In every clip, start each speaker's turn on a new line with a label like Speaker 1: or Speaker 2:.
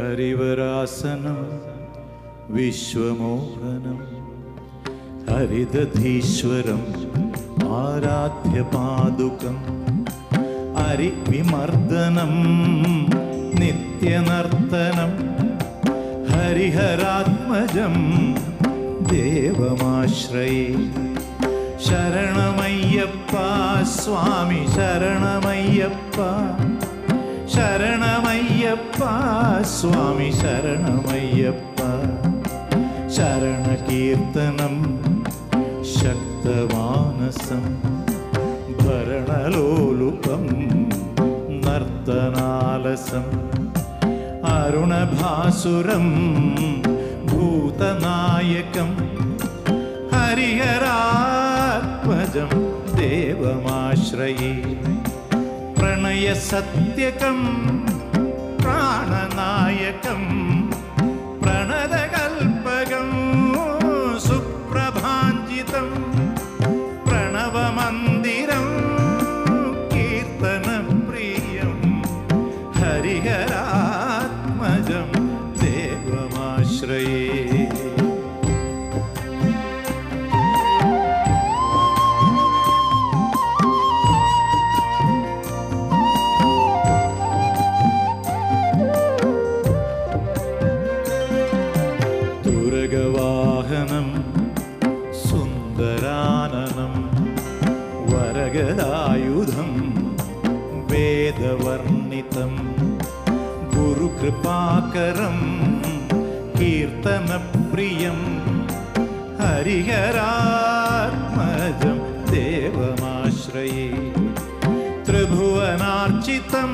Speaker 1: हरिवरासनं विश्वमोहनं हरिदधीश्वरम् आराध्यपादुकम् हरिविमर्दनं नित्यनर्तनं हरिहरात्मजं देवमाश्रये शरणमय्यप्पा स्वामि शरणमय्यप्पा शरणमय्यप्पा स्वामि शरणमय्यप्पा शरणकीर्तनं शक्तमानसं भरणलोलुपम् भूतनालसम् अरुणभासुरं भूतनायकं हरिहरात्मजं देवमाश्रये प्रणयसत्यकं प्राणनायकं प्रणदकल्पकं सुप्रभाञ्जितम् राजं देवमाश्रये துரகவாகனம் சுந்தரானனம் வரகதாயுதம் वेदवर्णितम् कृपाकरं कीर्तनप्रियं हरिहरात्मजं देवमाश्रये त्रिभुवनार्चितं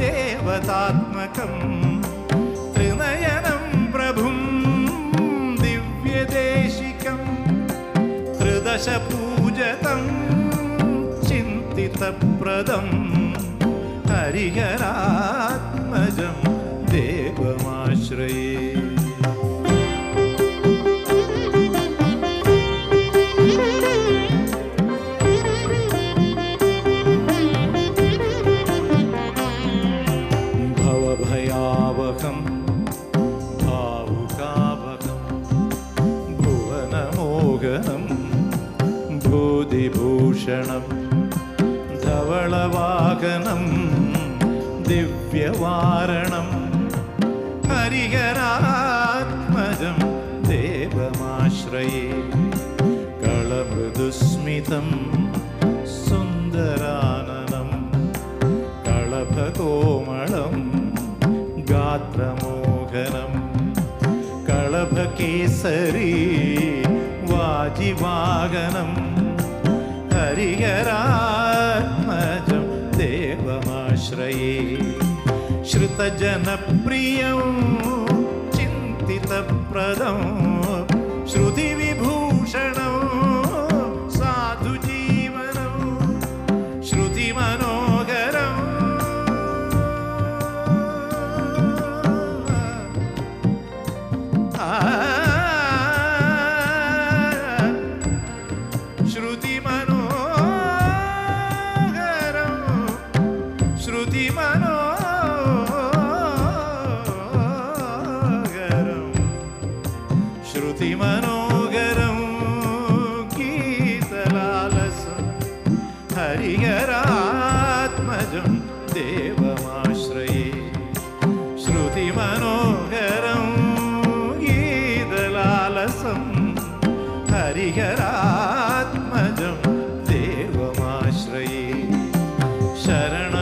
Speaker 1: देवतात्मकं त्रिनयनं प्रभुं दिव्यदेशिकं त्रिदशपूजतं चिन्तितप्रदम्। हरिहरात्मजं देवमाश्रये। भवभयावहं भावुकावहं भुवनमोहनं भूदिभूषणम् ധവളവാഹനം ദിവ്യവാരണം ഹരിഹരാത്മജം ദേവമാശ്രയേ. കളമൃദുസ്മിതം സുന്ദരാനനം കളഭകോമളം ഗാത്രമോഹനം കളഭകേസരി വാജിവാഹനം ഹരിഹരാത്മജം जनप्रियं चिन्तितप्रदम्। हरिहरात्मजं देवमाश्रये श्रुतिमनोहरं गीतलालसं हरिहरात्मजं देवमाश्रये शरण